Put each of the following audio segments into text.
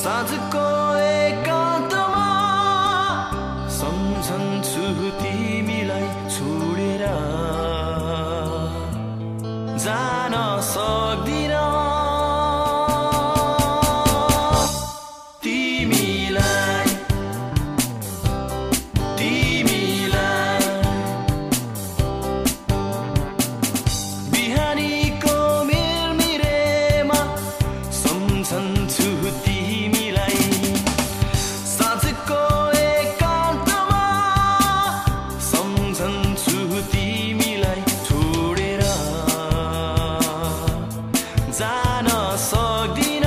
साँझको एकान्तमा सम्झन्छु तिमीलाई छोडेर जान सक्दिन। जान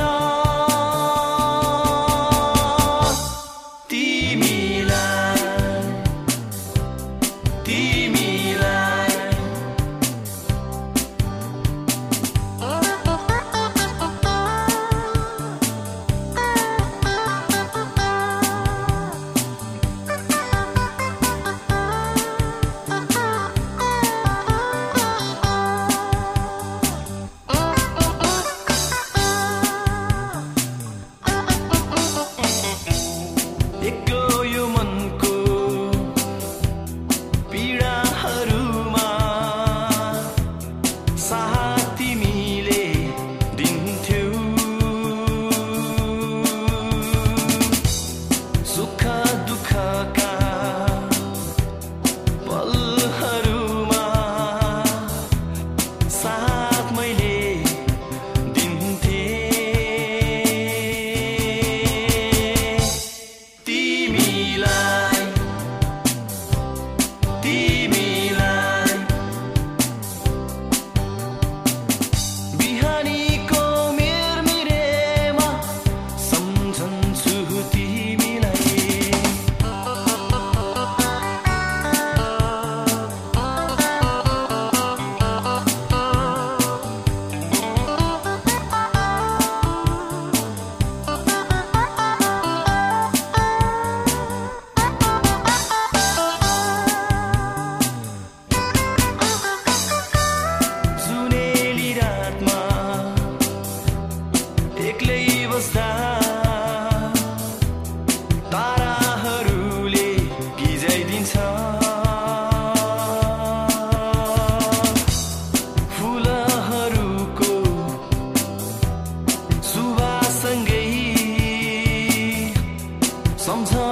Sometimes